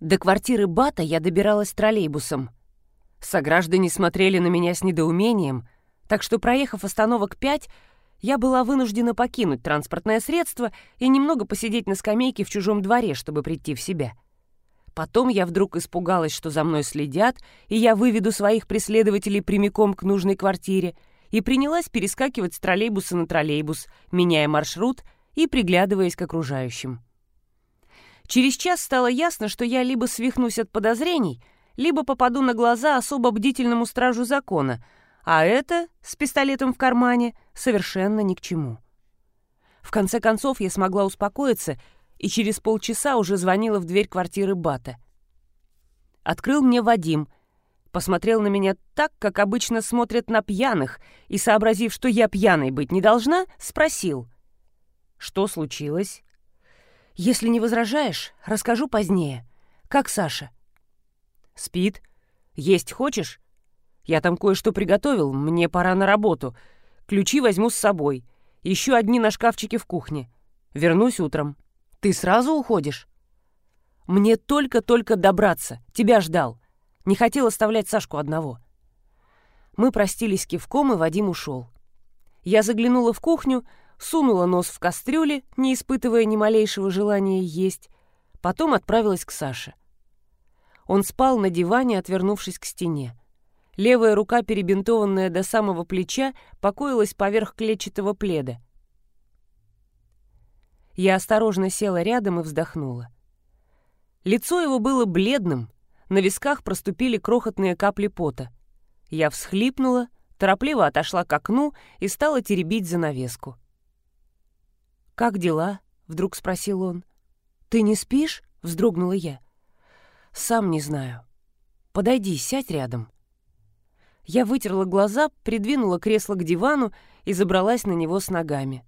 До квартиры Бата я добиралась троллейбусом. Сограждане смотрели на меня с недоумением, так что, проехав остановок пять, я была вынуждена покинуть транспортное средство и немного посидеть на скамейке в чужом дворе, чтобы прийти в себя. Потом я вдруг испугалась, что за мной следят, и я выведу своих преследователей прямиком к нужной квартире, и принялась перескакивать с троллейбуса на троллейбус, меняя маршрут и приглядываясь к окружающим. Через час стало ясно, что я либо свихнусь от подозрений, либо попаду на глаза особо бдительному стражу закона, а это, с пистолетом в кармане, совершенно ни к чему. В конце концов я смогла успокоиться и через полчаса уже звонила в дверь квартиры Бата. Открыл мне Вадим, посмотрел на меня так, как обычно смотрят на пьяных, и, сообразив, что я пьяной быть не должна, спросил. «Что случилось?» «Если не возражаешь, расскажу позднее. Как Саша?» «Спит. Есть хочешь?» «Я там кое-что приготовил, мне пора на работу. Ключи возьму с собой. Еще одни на шкафчике в кухне. Вернусь утром». Ты сразу уходишь? Мне только-только добраться. Тебя ждал. Не хотел оставлять Сашку одного. Мы простились кивком, и Вадим ушел. Я заглянула в кухню, сунула нос в кастрюле, не испытывая ни малейшего желания есть, потом отправилась к Саше. Он спал на диване, отвернувшись к стене. Левая рука, перебинтованная до самого плеча, покоилась поверх клетчатого пледа. Я осторожно села рядом и вздохнула. Лицо его было бледным, на висках проступили крохотные капли пота. Я всхлипнула, торопливо отошла к окну и стала теребить занавеску. «Как дела?» — вдруг спросил он. «Ты не спишь?» — вздрогнула я. «Сам не знаю. Подойди, сядь рядом». Я вытерла глаза, придвинула кресло к дивану и забралась на него с ногами.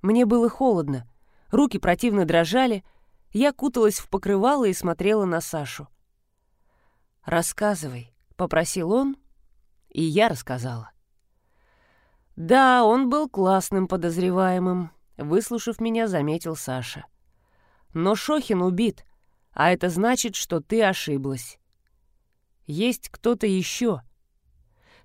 Мне было холодно, руки противно дрожали, я куталась в покрывало и смотрела на Сашу. «Рассказывай», — попросил он, и я рассказала. «Да, он был классным подозреваемым», — выслушав меня, заметил Саша. «Но Шохин убит, а это значит, что ты ошиблась. Есть кто-то еще.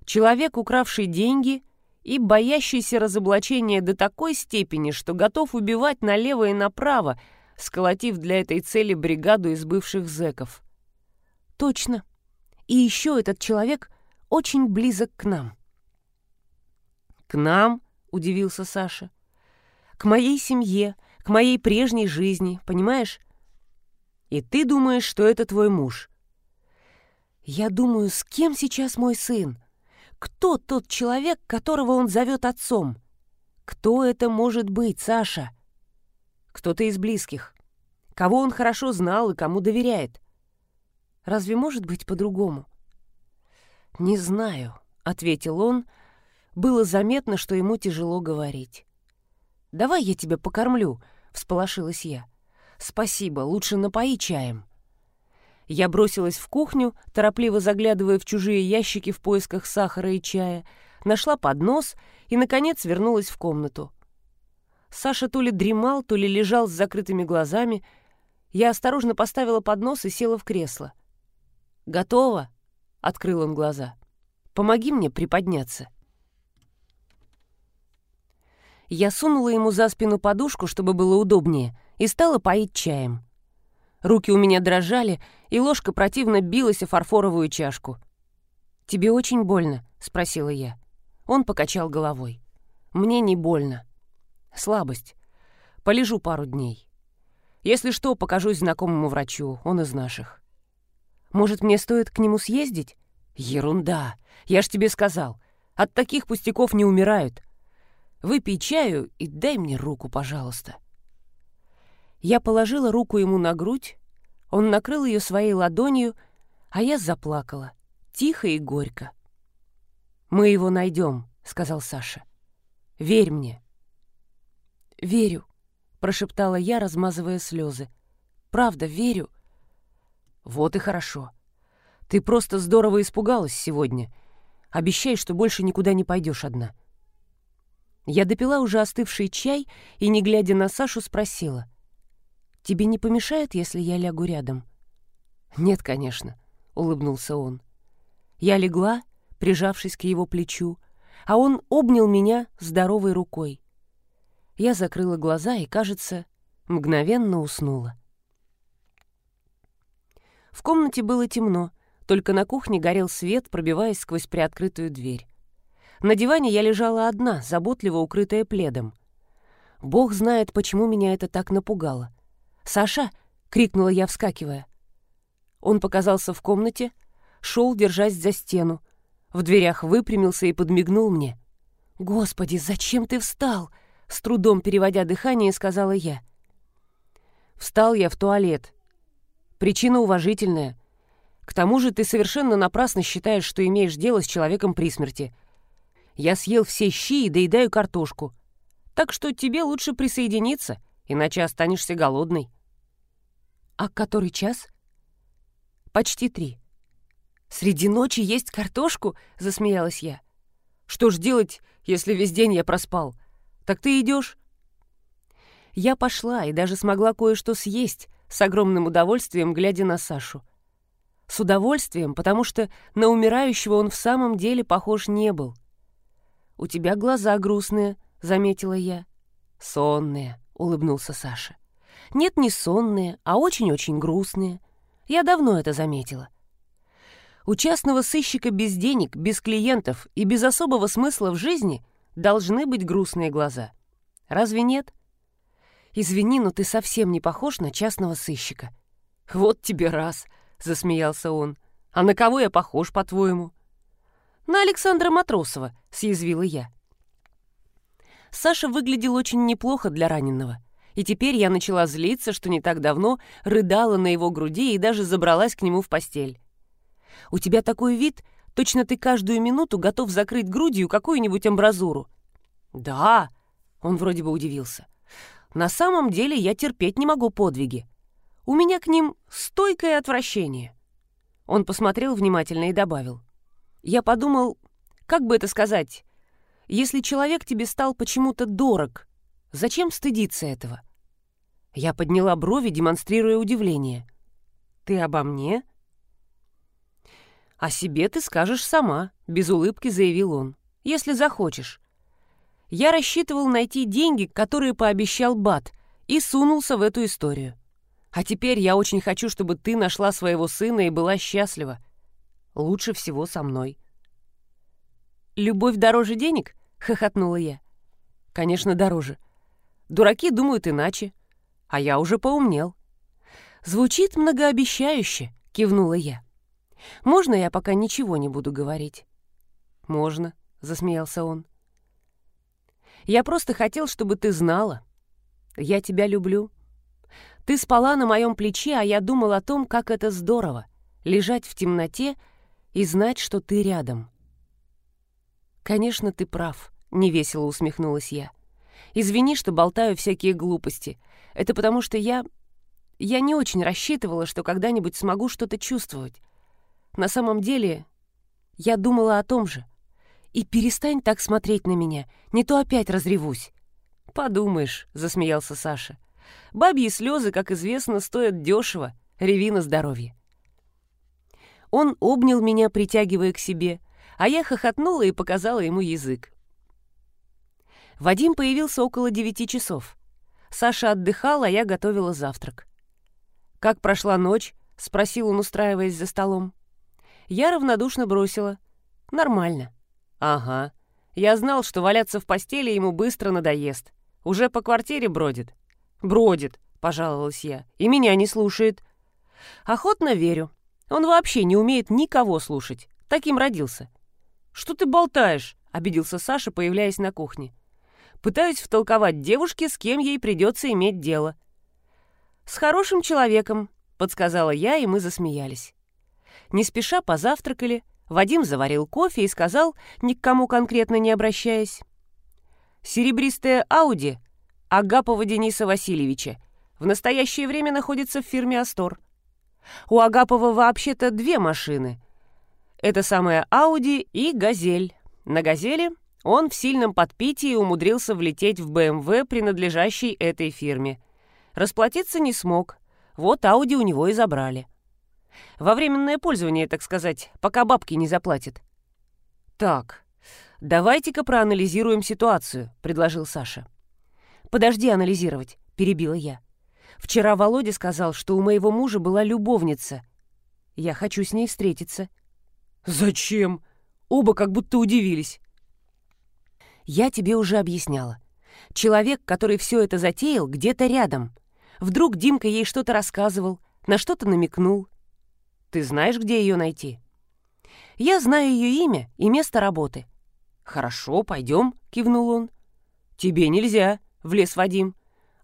Человек, укравший деньги — и боящийся разоблачения до такой степени, что готов убивать налево и направо, сколотив для этой цели бригаду из бывших зэков. Точно. И еще этот человек очень близок к нам. «К нам?» — удивился Саша. «К моей семье, к моей прежней жизни, понимаешь? И ты думаешь, что это твой муж?» «Я думаю, с кем сейчас мой сын?» Кто тот человек, которого он зовет отцом? Кто это может быть, Саша? Кто-то из близких. Кого он хорошо знал и кому доверяет. Разве может быть по-другому? «Не знаю», — ответил он. Было заметно, что ему тяжело говорить. «Давай я тебя покормлю», — всполошилась я. «Спасибо, лучше напои чаем». Я бросилась в кухню, торопливо заглядывая в чужие ящики в поисках сахара и чая, нашла поднос и, наконец, вернулась в комнату. Саша то ли дремал, то ли лежал с закрытыми глазами. Я осторожно поставила поднос и села в кресло. «Готово?» — открыл он глаза. «Помоги мне приподняться». Я сунула ему за спину подушку, чтобы было удобнее, и стала поить чаем. Руки у меня дрожали, и ложка противно билась о фарфоровую чашку. «Тебе очень больно?» — спросила я. Он покачал головой. «Мне не больно. Слабость. Полежу пару дней. Если что, покажусь знакомому врачу, он из наших. Может, мне стоит к нему съездить? Ерунда. Я ж тебе сказал. От таких пустяков не умирают. Выпей чаю и дай мне руку, пожалуйста. Я положила руку ему на грудь, он накрыл ее своей ладонью, а я заплакала, тихо и горько. «Мы его найдем», — сказал Саша. «Верь мне». «Верю», — прошептала я, размазывая слезы. «Правда, верю». «Вот и хорошо. Ты просто здорово испугалась сегодня. Обещай, что больше никуда не пойдешь одна». Я допила уже остывший чай и, не глядя на Сашу, спросила. «Тебе не помешает, если я лягу рядом?» «Нет, конечно», — улыбнулся он. Я легла, прижавшись к его плечу, а он обнял меня здоровой рукой. Я закрыла глаза и, кажется, мгновенно уснула. В комнате было темно, только на кухне горел свет, пробиваясь сквозь приоткрытую дверь. На диване я лежала одна, заботливо укрытая пледом. Бог знает, почему меня это так напугало. «Саша!» — крикнула я, вскакивая. Он показался в комнате, шел, держась за стену. В дверях выпрямился и подмигнул мне. «Господи, зачем ты встал?» — с трудом переводя дыхание, сказала я. «Встал я в туалет. Причина уважительная. К тому же ты совершенно напрасно считаешь, что имеешь дело с человеком при смерти. Я съел все щи и доедаю картошку. Так что тебе лучше присоединиться, иначе останешься голодной». «А который час?» «Почти три». «Среди ночи есть картошку?» — засмеялась я. «Что ж делать, если весь день я проспал? Так ты идешь?» Я пошла и даже смогла кое-что съесть, с огромным удовольствием глядя на Сашу. С удовольствием, потому что на умирающего он в самом деле похож не был. «У тебя глаза грустные», — заметила я. «Сонные», — улыбнулся Саша. «Нет, не сонные, а очень-очень грустные. Я давно это заметила. У частного сыщика без денег, без клиентов и без особого смысла в жизни должны быть грустные глаза. Разве нет? Извини, но ты совсем не похож на частного сыщика. Вот тебе раз, засмеялся он. А на кого я похож, по-твоему? На Александра Матросова, съязвила я. Саша выглядел очень неплохо для раненого. И теперь я начала злиться, что не так давно рыдала на его груди и даже забралась к нему в постель. У тебя такой вид, точно ты каждую минуту готов закрыть грудью какую-нибудь амбразуру». «Да», — он вроде бы удивился. «На самом деле я терпеть не могу подвиги. У меня к ним стойкое отвращение». Он посмотрел внимательно и добавил. «Я подумал, как бы это сказать, если человек тебе стал почему-то дорог, зачем стыдиться этого?» Я подняла брови, демонстрируя удивление. «Ты обо мне?» «О себе ты скажешь сама», — без улыбки заявил он. «Если захочешь». Я рассчитывал найти деньги, которые пообещал Бат, и сунулся в эту историю. А теперь я очень хочу, чтобы ты нашла своего сына и была счастлива. Лучше всего со мной. «Любовь дороже денег?» — хохотнула я. «Конечно, дороже. Дураки думают иначе, а я уже поумнел». «Звучит многообещающе», — кивнула я. Можно я пока ничего не буду говорить?» «Можно», — засмеялся он. «Я просто хотел, чтобы ты знала. Я тебя люблю. Ты спала на моем плече, а я думал о том, как это здорово — лежать в темноте и знать, что ты рядом». «Конечно, ты прав», — невесело усмехнулась я. «Извини, что болтаю всякие глупости. Это потому что я... Я не очень рассчитывала, что когда-нибудь смогу что-то чувствовать. На самом деле, я думала о том же. И перестань так смотреть на меня, не то опять разревусь. «Подумаешь», — засмеялся Саша. «Бабьи слезы, как известно, стоят дешево. Реви на здоровье». Он обнял меня, притягивая к себе, а я хохотнула и показала ему язык. Вадим появился около девяти часов. Саша отдыхал, а я готовила завтрак. «Как прошла ночь?» — спросил он, устраиваясь за столом. Я равнодушно бросила. «Нормально». «Ага. Я знал, что валяться в постели ему быстро надоест. Уже по квартире бродит». «Бродит», — пожаловалась я, — «и меня не слушает». «Охотно верю. Он вообще не умеет никого слушать. Таким родился». «Что ты болтаешь?» — обиделся Саша, появляясь на кухне. «Пытаюсь втолковать девушке, с кем ей придется иметь дело». «С хорошим человеком», — подсказала я, и мы засмеялись. Не спеша позавтракали, Вадим заварил кофе и сказал, ни к кому конкретно не обращаясь. «Серебристая Ауди Агапова Дениса Васильевича в настоящее время находится в фирме «Астор». У Агапова вообще-то две машины. Это самая Ауди и «Газель». На «Газели» он в сильном подпитии умудрился влететь в БМВ, принадлежащий этой фирме. Расплатиться не смог. Вот Ауди у него и забрали. Во временное пользование, так сказать, пока бабки не заплатит. Так, давайте-ка проанализируем ситуацию, предложил Саша. Подожди анализировать, перебила я. Вчера Володя сказал, что у моего мужа была любовница. Я хочу с ней встретиться. Зачем? Оба как будто удивились. Я тебе уже объясняла. Человек, который все это затеял, где-то рядом. Вдруг Димка ей что-то рассказывал, на что-то намекнул. Ты знаешь, где ее найти? Я знаю ее имя и место работы. Хорошо, пойдем, кивнул он. Тебе нельзя, влез Вадим.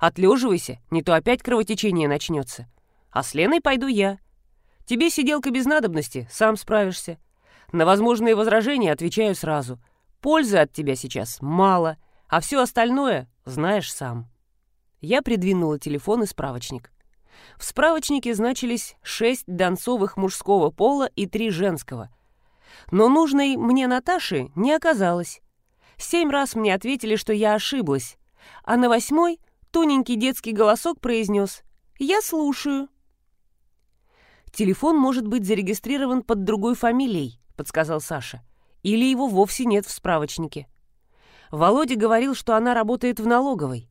Отлеживайся, не то опять кровотечение начнется. А с Леной пойду я. Тебе сиделка без надобности, сам справишься. На возможные возражения отвечаю сразу. Пользы от тебя сейчас мало, а все остальное знаешь сам. Я придвинула телефон и справочник. В справочнике значились шесть донцовых мужского пола и три женского. Но нужной мне Наташи не оказалось. Семь раз мне ответили, что я ошиблась, а на восьмой тоненький детский голосок произнес «Я слушаю». «Телефон может быть зарегистрирован под другой фамилией», — подсказал Саша. «Или его вовсе нет в справочнике». Володя говорил, что она работает в налоговой.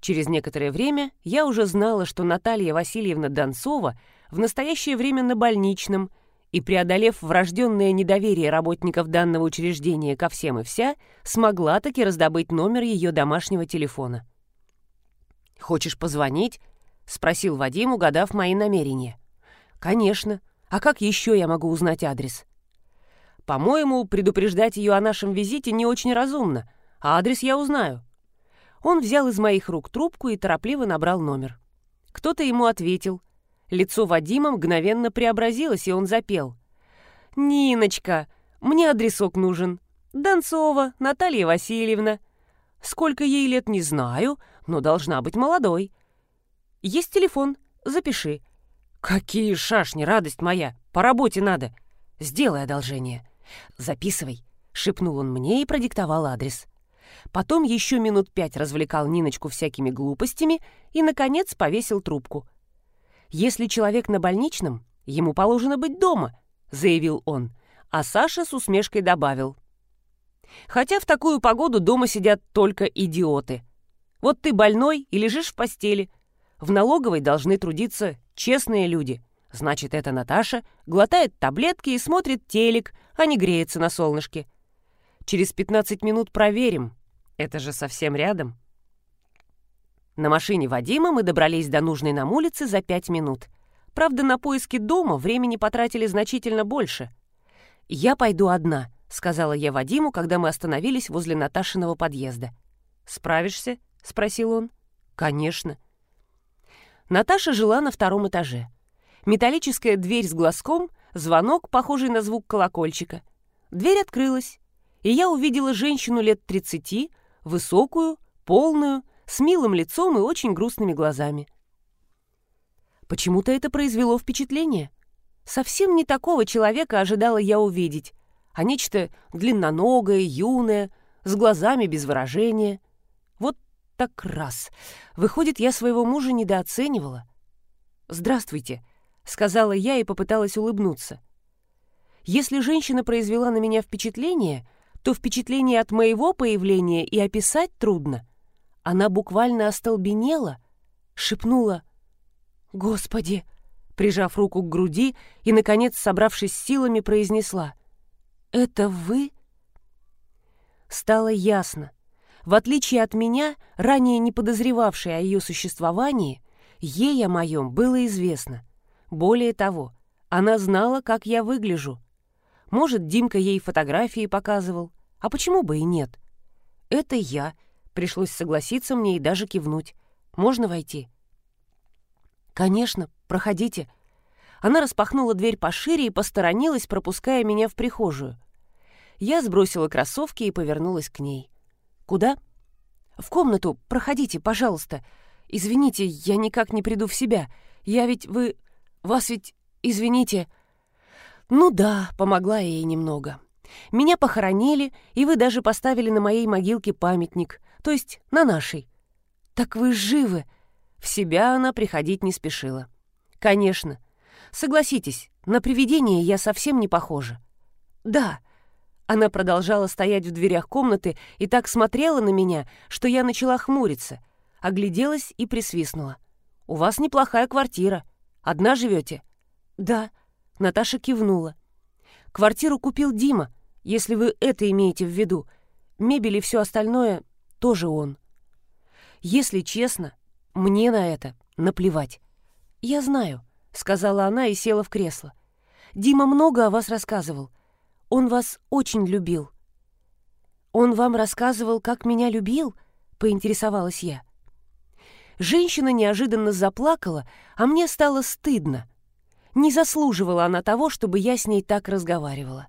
Через некоторое время я уже знала, что Наталья Васильевна Донцова в настоящее время на больничном, и, преодолев врожденное недоверие работников данного учреждения ко всем и вся, смогла таки раздобыть номер ее домашнего телефона. «Хочешь позвонить?» — спросил Вадим, угадав мои намерения. «Конечно. А как еще я могу узнать адрес?» «По-моему, предупреждать ее о нашем визите не очень разумно, а адрес я узнаю». Он взял из моих рук трубку и торопливо набрал номер. Кто-то ему ответил. Лицо Вадима мгновенно преобразилось, и он запел. «Ниночка, мне адресок нужен. Донцова Наталья Васильевна. Сколько ей лет, не знаю, но должна быть молодой. Есть телефон, запиши. Какие шашни, радость моя, по работе надо. Сделай одолжение. Записывай, шепнул он мне и продиктовал адрес. Потом еще минут пять развлекал Ниночку всякими глупостями и, наконец, повесил трубку. «Если человек на больничном, ему положено быть дома», — заявил он, а Саша с усмешкой добавил. «Хотя в такую погоду дома сидят только идиоты. Вот ты больной и лежишь в постели. В налоговой должны трудиться честные люди. Значит, эта Наташа глотает таблетки и смотрит телек, а не греется на солнышке. Через 15 минут проверим, это же совсем рядом. На машине Вадима мы добрались до нужной нам улицы за пять минут. Правда, на поиски дома времени потратили значительно больше. «Я пойду одна», — сказала я Вадиму, когда мы остановились возле Наташиного подъезда. «Справишься?» — спросил он. «Конечно». Наташа жила на втором этаже. Металлическая дверь с глазком, звонок, похожий на звук колокольчика. Дверь открылась, и я увидела женщину лет тридцати, высокую, полную, с милым лицом и очень грустными глазами. Почему-то это произвело впечатление. Совсем не такого человека ожидала я увидеть, а нечто длинноногое, юное, с глазами без выражения. Так раз. Выходит, я своего мужа недооценивала. «Здравствуйте», — сказала я и попыталась улыбнуться. Если женщина произвела на меня впечатление, то впечатление от моего появления и описать трудно. Она буквально остолбенела, шепнула «Господи!», прижав руку к груди и, наконец, собравшись силами, произнесла «Это вы?» Стало ясно. В отличие от меня, ранее не подозревавшей о ее существовании, ей о моем было известно. Более того, она знала, как я выгляжу. Может, Димка ей фотографии показывал, а почему бы и нет? Это я. Пришлось согласиться мне и даже кивнуть. Можно войти? Конечно, проходите. Она распахнула дверь пошире и посторонилась, пропуская меня в прихожую. Я сбросила кроссовки и повернулась к ней. «Куда?» «В комнату. Проходите, пожалуйста. Извините, я никак не приду в себя. Я ведь... Вы... Вас ведь... Извините...» «Ну да», — помогла ей немного. Меня похоронили, и вы даже поставили на моей могилке памятник, то есть на нашей. Так вы живы!» В себя она приходить не спешила. «Конечно. Согласитесь, на привидение я совсем не похожа. Да. Она продолжала стоять в дверях комнаты и так смотрела на меня, что я начала хмуриться, огляделась и присвистнула. «У вас неплохая квартира. Одна живете?» «Да», — Наташа кивнула. «Квартиру купил Дима, если вы это имеете в виду. Мебель и все остальное тоже он. Если честно, мне на это наплевать. Я знаю, сказала она и села в кресло. Дима много о вас рассказывал. Он вас очень любил. Он вам рассказывал, как меня любил? поинтересовалась я. Женщина неожиданно заплакала, а мне стало стыдно. Не заслуживала она того, чтобы я с ней так разговаривала.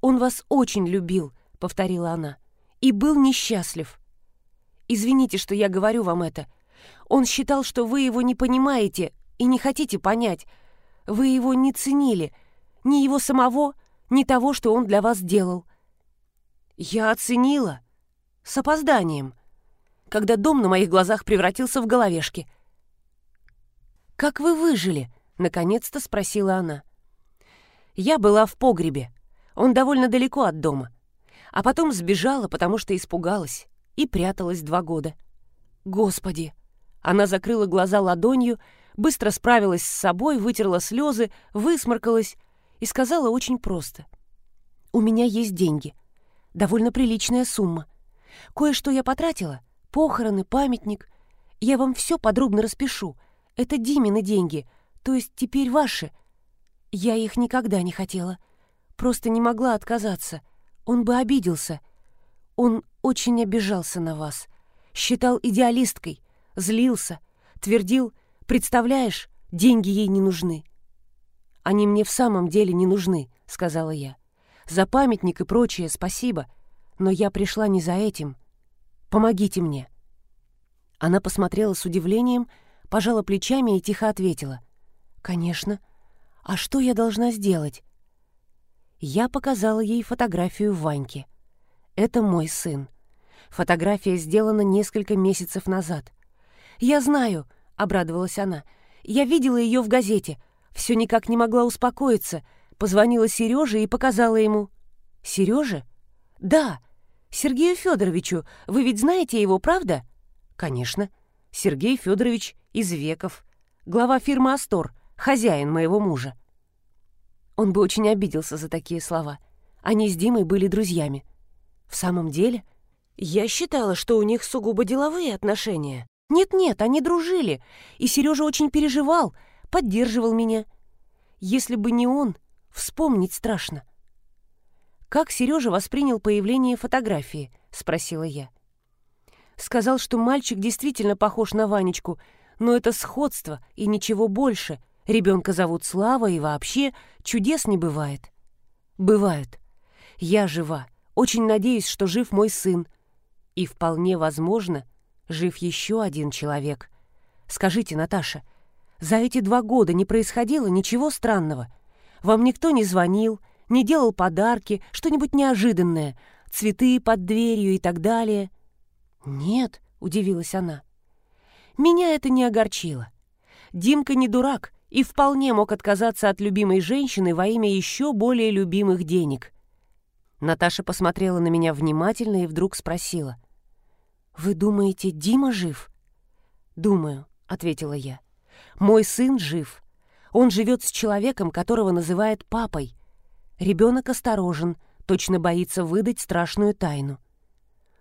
«Он вас очень любил», — повторила она, — «и был несчастлив. Извините, что я говорю вам это. Он считал, что вы его не понимаете и не хотите понять. Вы его не ценили, ни его самого, ни того, что он для вас делал». «Я оценила. С опозданием» когда дом на моих глазах превратился в головешки. «Как вы выжили?» — наконец-то спросила она. Я была в погребе. Он довольно далеко от дома. А потом сбежала, потому что испугалась. И пряталась два года. Господи! Она закрыла глаза ладонью, быстро справилась с собой, вытерла слезы, высморкалась и сказала очень просто. «У меня есть деньги. Довольно приличная сумма. Кое-что я потратила. Похороны, памятник. Я вам все подробно распишу. Это Димины деньги, то есть теперь ваши. Я их никогда не хотела. Просто не могла отказаться. Он бы обиделся. Он очень обижался на вас. Считал идеалисткой, злился, твердил, представляешь, деньги ей не нужны. Они мне в самом деле не нужны, сказала я. За памятник и прочее спасибо, но я пришла не за этим. Помогите мне. Она посмотрела с удивлением, пожала плечами и тихо ответила. «Конечно. А что я должна сделать?» Я показала ей фотографию Ваньки. Это мой сын. Фотография сделана несколько месяцев назад. «Я знаю», — обрадовалась она. «Я видела ее в газете. Все никак не могла успокоиться. Позвонила Сереже и показала ему». «Сереже?» «Да. Сергею Федоровичу. Вы ведь знаете его, правда?» «Конечно. Сергей Федорович из Веков. Глава фирмы «Астор», хозяин моего мужа. Он бы очень обиделся за такие слова. Они с Димой были друзьями. В самом деле, я считала, что у них сугубо деловые отношения. Нет-нет, они дружили, и Сережа очень переживал, поддерживал меня. Если бы не он, вспомнить страшно. «Как Сережа воспринял появление фотографии?» — спросила я. Сказал, что мальчик действительно похож на Ванечку, но это сходство и ничего больше — Ребенка зовут Слава, и вообще чудес не бывает. Бывают. Я жива. Очень надеюсь, что жив мой сын. И вполне возможно, жив еще один человек. Скажите, Наташа, за эти два года не происходило ничего странного? Вам никто не звонил, не делал подарки, что-нибудь неожиданное, цветы под дверью и так далее? Нет, удивилась она. Меня это не огорчило. Димка не дурак и вполне мог отказаться от любимой женщины во имя еще более любимых денег. Наташа посмотрела на меня внимательно и вдруг спросила. «Вы думаете, Дима жив?» «Думаю», — ответила я. «Мой сын жив. Он живет с человеком, которого называет папой. Ребенок осторожен, точно боится выдать страшную тайну».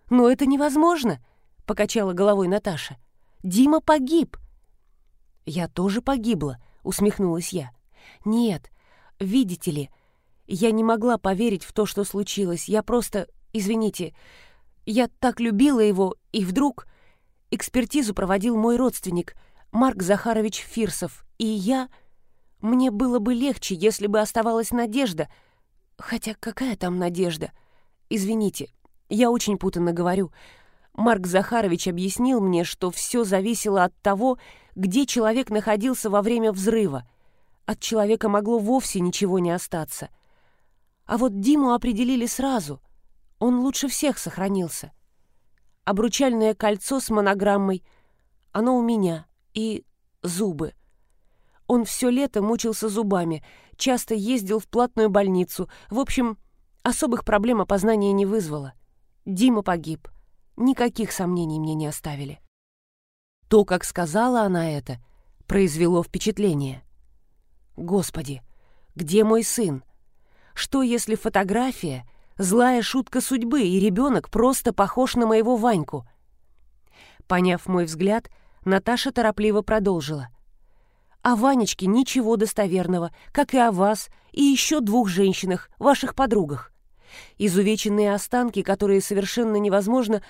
«Но это невозможно», — покачала головой Наташа. «Дима погиб». «Я тоже погибла», — усмехнулась я. «Нет, видите ли, я не могла поверить в то, что случилось. Я просто... Извините, я так любила его, и вдруг... Экспертизу проводил мой родственник, Марк Захарович Фирсов, и я... Мне было бы легче, если бы оставалась надежда. Хотя какая там надежда? Извините, я очень путанно говорю. Марк Захарович объяснил мне, что все зависело от того, где человек находился во время взрыва. От человека могло вовсе ничего не остаться. А вот Диму определили сразу. Он лучше всех сохранился. Обручальное кольцо с монограммой, оно у меня, и зубы. Он все лето мучился зубами, часто ездил в платную больницу. В общем, особых проблем опознания не вызвало. Дима погиб. Никаких сомнений мне не оставили. То, как сказала она это, произвело впечатление. Господи, где мой сын? Что, если фотография — злая шутка судьбы, и ребенок просто похож на моего Ваньку? Поняв мой взгляд, Наташа торопливо продолжила. О Ванечке ничего достоверного, как и о вас и еще двух женщинах, ваших подругах. Изувеченные останки, которые совершенно невозможно...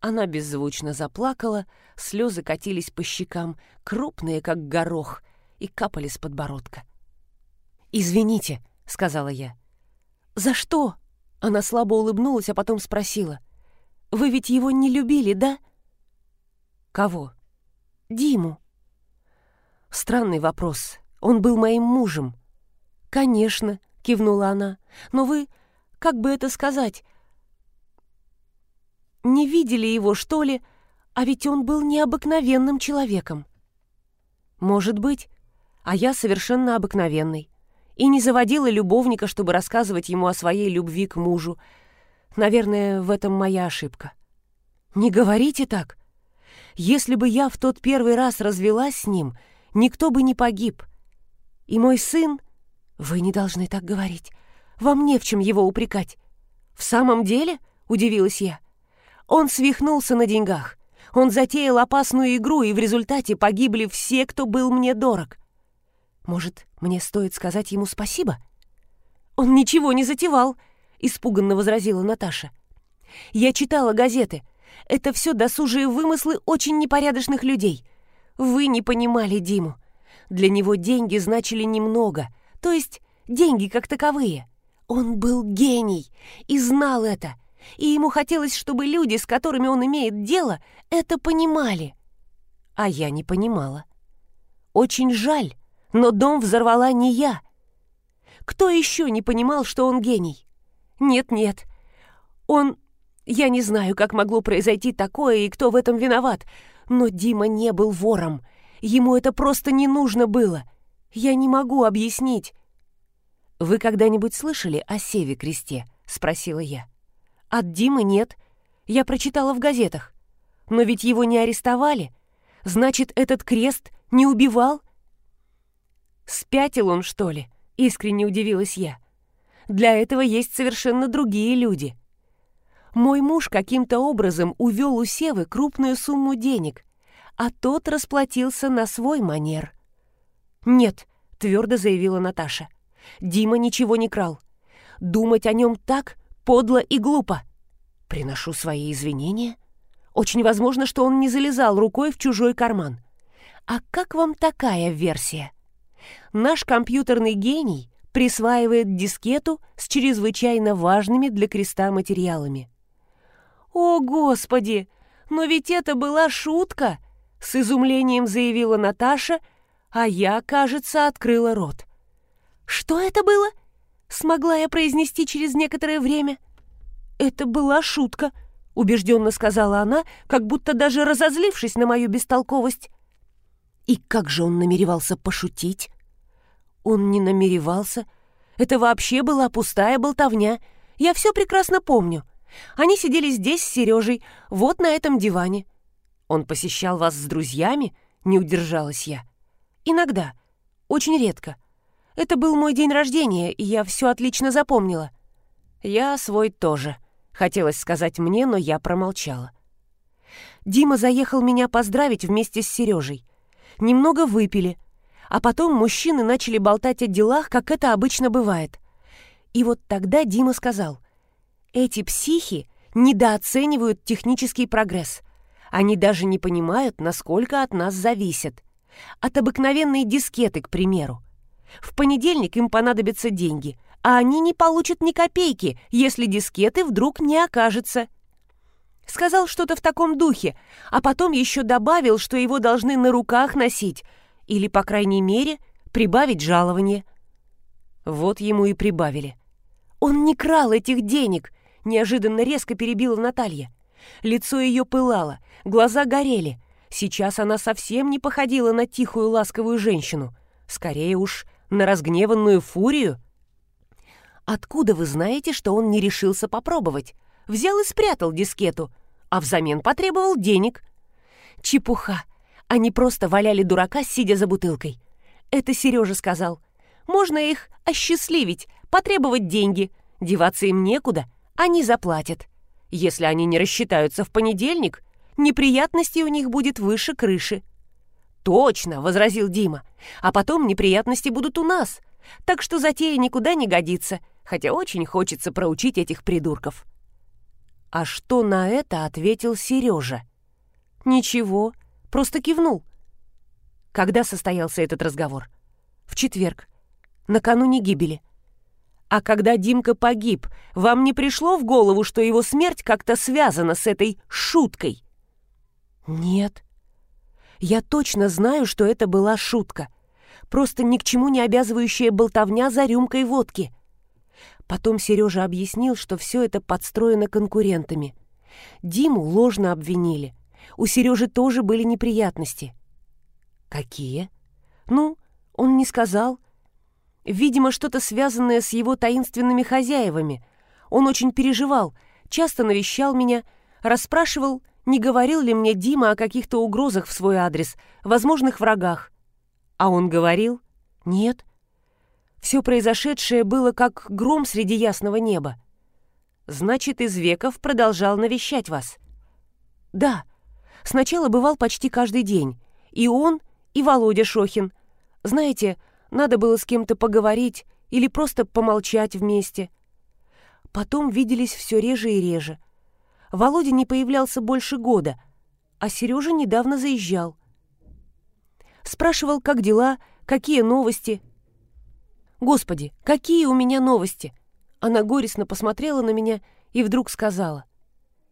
Она беззвучно заплакала, слезы катились по щекам, крупные, как горох, и капали с подбородка. «Извините», — сказала я. «За что?» Она слабо улыбнулась, а потом спросила. «Вы ведь его не любили, да?» «Кого?» «Диму». Странный вопрос. Он был моим мужем. «Конечно», — кивнула она. «Но вы, как бы это сказать, не видели его, что ли? А ведь он был необыкновенным человеком». «Может быть, а я совершенно обыкновенный. И не заводила любовника, чтобы рассказывать ему о своей любви к мужу. Наверное, в этом моя ошибка». «Не говорите так. Если бы я в тот первый раз развелась с ним, никто бы не погиб. И мой сын... Вы не должны так говорить. Вам не в чем его упрекать. В самом деле, удивилась я, он свихнулся на деньгах. Он затеял опасную игру, и в результате погибли все, кто был мне дорог. Может, мне стоит сказать ему спасибо? Он ничего не затевал, испуганно возразила Наташа. Я читала газеты. Это все досужие вымыслы очень непорядочных людей — вы не понимали Диму. Для него деньги значили немного, то есть деньги как таковые. Он был гений и знал это, и ему хотелось, чтобы люди, с которыми он имеет дело, это понимали. А я не понимала. Очень жаль, но дом взорвала не я. Кто еще не понимал, что он гений? Нет-нет, он... Я не знаю, как могло произойти такое и кто в этом виноват, но Дима не был вором. Ему это просто не нужно было. Я не могу объяснить. «Вы когда-нибудь слышали о Севе Кресте?» — спросила я. «От Димы нет. Я прочитала в газетах. Но ведь его не арестовали. Значит, этот крест не убивал?» «Спятил он, что ли?» — искренне удивилась я. «Для этого есть совершенно другие люди». Мой муж каким-то образом увел у Севы крупную сумму денег, а тот расплатился на свой манер. «Нет», — твердо заявила Наташа, — «Дима ничего не крал. Думать о нем так подло и глупо. Приношу свои извинения. Очень возможно, что он не залезал рукой в чужой карман. А как вам такая версия? Наш компьютерный гений присваивает дискету с чрезвычайно важными для креста материалами. «О, Господи! Но ведь это была шутка!» — с изумлением заявила Наташа, а я, кажется, открыла рот. «Что это было?» — смогла я произнести через некоторое время. «Это была шутка», — убежденно сказала она, как будто даже разозлившись на мою бестолковость. И как же он намеревался пошутить? Он не намеревался. Это вообще была пустая болтовня. Я все прекрасно помню. Они сидели здесь с Сережей, вот на этом диване. Он посещал вас с друзьями? Не удержалась я. Иногда. Очень редко. Это был мой день рождения, и я все отлично запомнила. Я свой тоже. Хотелось сказать мне, но я промолчала. Дима заехал меня поздравить вместе с Сережей. Немного выпили, а потом мужчины начали болтать о делах, как это обычно бывает. И вот тогда Дима сказал — эти психи недооценивают технический прогресс. Они даже не понимают, насколько от нас зависят. От обыкновенной дискеты, к примеру. В понедельник им понадобятся деньги, а они не получат ни копейки, если дискеты вдруг не окажется. Сказал что-то в таком духе, а потом еще добавил, что его должны на руках носить, или, по крайней мере, прибавить жалование. Вот ему и прибавили. Он не крал этих денег, Неожиданно резко перебила Наталья. Лицо ее пылало, глаза горели. Сейчас она совсем не походила на тихую ласковую женщину. Скорее уж, на разгневанную фурию. Откуда вы знаете, что он не решился попробовать? Взял и спрятал дискету, а взамен потребовал денег. Чепуха. Они просто валяли дурака, сидя за бутылкой. Это Сережа сказал. Можно их осчастливить, потребовать деньги. Деваться им некуда, они заплатят. Если они не рассчитаются в понедельник, неприятностей у них будет выше крыши. «Точно!» — возразил Дима. «А потом неприятности будут у нас. Так что затея никуда не годится, хотя очень хочется проучить этих придурков». А что на это ответил Сережа? «Ничего, просто кивнул». Когда состоялся этот разговор? В четверг, накануне гибели. А когда Димка погиб, вам не пришло в голову, что его смерть как-то связана с этой шуткой? Нет. Я точно знаю, что это была шутка. Просто ни к чему не обязывающая болтовня за рюмкой водки. Потом Сережа объяснил, что все это подстроено конкурентами. Диму ложно обвинили. У Сережи тоже были неприятности. Какие? Ну, он не сказал. Видимо, что-то связанное с его таинственными хозяевами. Он очень переживал, часто навещал меня, расспрашивал, не говорил ли мне Дима о каких-то угрозах в свой адрес, возможных врагах. А он говорил? Нет. Все произошедшее было как гром среди ясного неба. Значит, из веков продолжал навещать вас. Да, сначала бывал почти каждый день. И он, и Володя Шохин. Знаете, надо было с кем-то поговорить или просто помолчать вместе. Потом виделись все реже и реже. Володя не появлялся больше года, а Сережа недавно заезжал. Спрашивал, как дела, какие новости. «Господи, какие у меня новости!» Она горестно посмотрела на меня и вдруг сказала.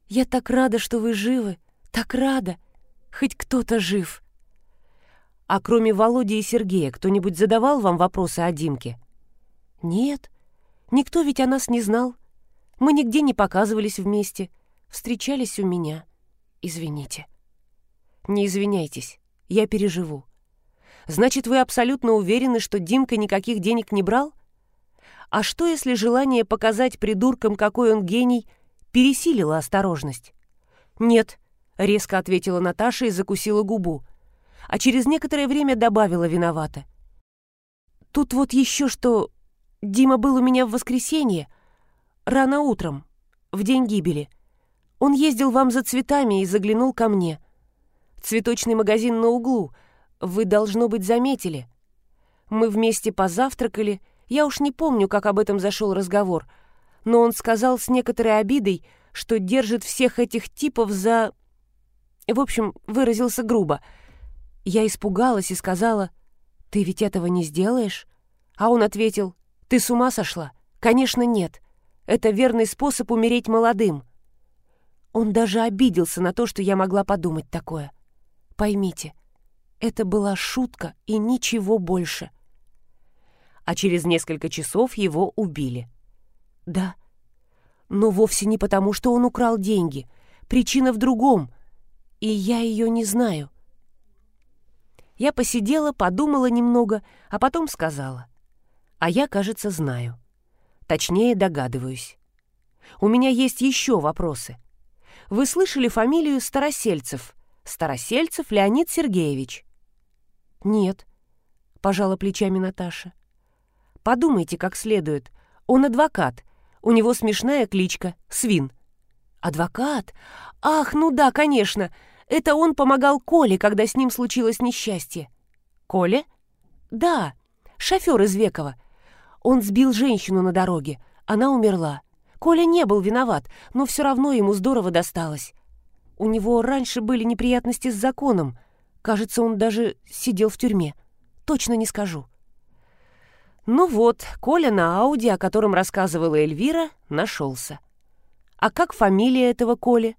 «Я так рада, что вы живы, так рада! Хоть кто-то жив!» А кроме Володи и Сергея, кто-нибудь задавал вам вопросы о Димке? Нет, никто ведь о нас не знал. Мы нигде не показывались вместе, встречались у меня. Извините. Не извиняйтесь, я переживу. Значит, вы абсолютно уверены, что Димка никаких денег не брал? А что, если желание показать придуркам, какой он гений, пересилило осторожность? Нет, резко ответила Наташа и закусила губу а через некоторое время добавила виновата. «Тут вот еще что... Дима был у меня в воскресенье, рано утром, в день гибели. Он ездил вам за цветами и заглянул ко мне. Цветочный магазин на углу, вы, должно быть, заметили. Мы вместе позавтракали, я уж не помню, как об этом зашел разговор, но он сказал с некоторой обидой, что держит всех этих типов за... В общем, выразился грубо — я испугалась и сказала, «Ты ведь этого не сделаешь?» А он ответил, «Ты с ума сошла? Конечно, нет. Это верный способ умереть молодым». Он даже обиделся на то, что я могла подумать такое. Поймите, это была шутка и ничего больше. А через несколько часов его убили. Да, но вовсе не потому, что он украл деньги. Причина в другом, и я ее не знаю. Я посидела, подумала немного, а потом сказала. А я, кажется, знаю. Точнее, догадываюсь. У меня есть еще вопросы. Вы слышали фамилию Старосельцев? Старосельцев Леонид Сергеевич. Нет, пожала плечами Наташа. Подумайте как следует. Он адвокат. У него смешная кличка — Свин. Адвокат? Ах, ну да, конечно. Это он помогал Коле, когда с ним случилось несчастье. Коле? Да, шофер из Векова. Он сбил женщину на дороге. Она умерла. Коля не был виноват, но все равно ему здорово досталось. У него раньше были неприятности с законом. Кажется, он даже сидел в тюрьме. Точно не скажу. Ну вот, Коля на Ауди, о котором рассказывала Эльвира, нашелся. А как фамилия этого Коли?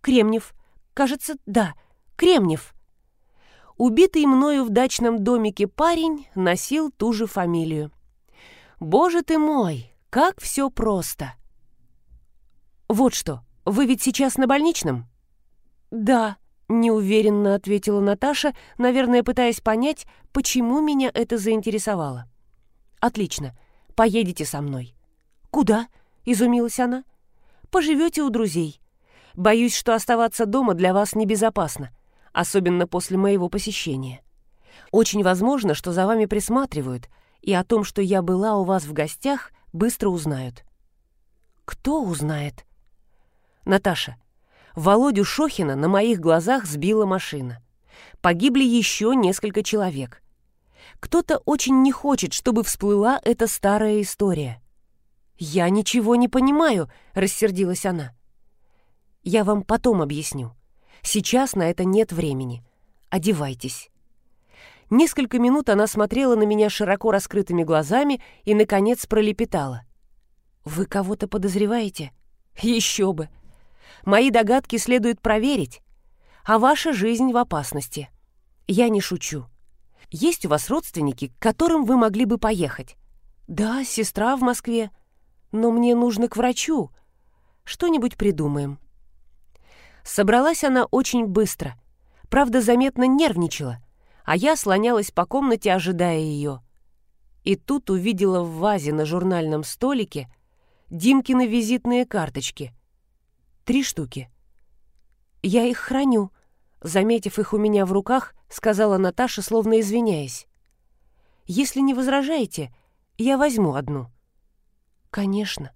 Кремнев. Кажется, да, Кремнев. Убитый мною в дачном домике парень носил ту же фамилию. Боже ты мой, как все просто. Вот что, вы ведь сейчас на больничном? Да, неуверенно ответила Наташа, наверное, пытаясь понять, почему меня это заинтересовало. Отлично, поедете со мной. Куда? изумилась она. Поживете у друзей. Боюсь, что оставаться дома для вас небезопасно, особенно после моего посещения. Очень возможно, что за вами присматривают, и о том, что я была у вас в гостях, быстро узнают. Кто узнает? Наташа, Володю Шохина на моих глазах сбила машина. Погибли еще несколько человек. Кто-то очень не хочет, чтобы всплыла эта старая история. «Я ничего не понимаю», — рассердилась она. «Я вам потом объясню. Сейчас на это нет времени. Одевайтесь». Несколько минут она смотрела на меня широко раскрытыми глазами и, наконец, пролепетала. «Вы кого-то подозреваете?» «Еще бы! Мои догадки следует проверить, а ваша жизнь в опасности. Я не шучу. Есть у вас родственники, к которым вы могли бы поехать? Да, сестра в Москве. Но мне нужно к врачу. Что-нибудь придумаем. Собралась она очень быстро. Правда, заметно нервничала, а я слонялась по комнате, ожидая ее. И тут увидела в вазе на журнальном столике Димкины визитные карточки — Три штуки. Я их храню. Заметив их у меня в руках, сказала Наташа, словно извиняясь. Если не возражаете, я возьму одну. Конечно.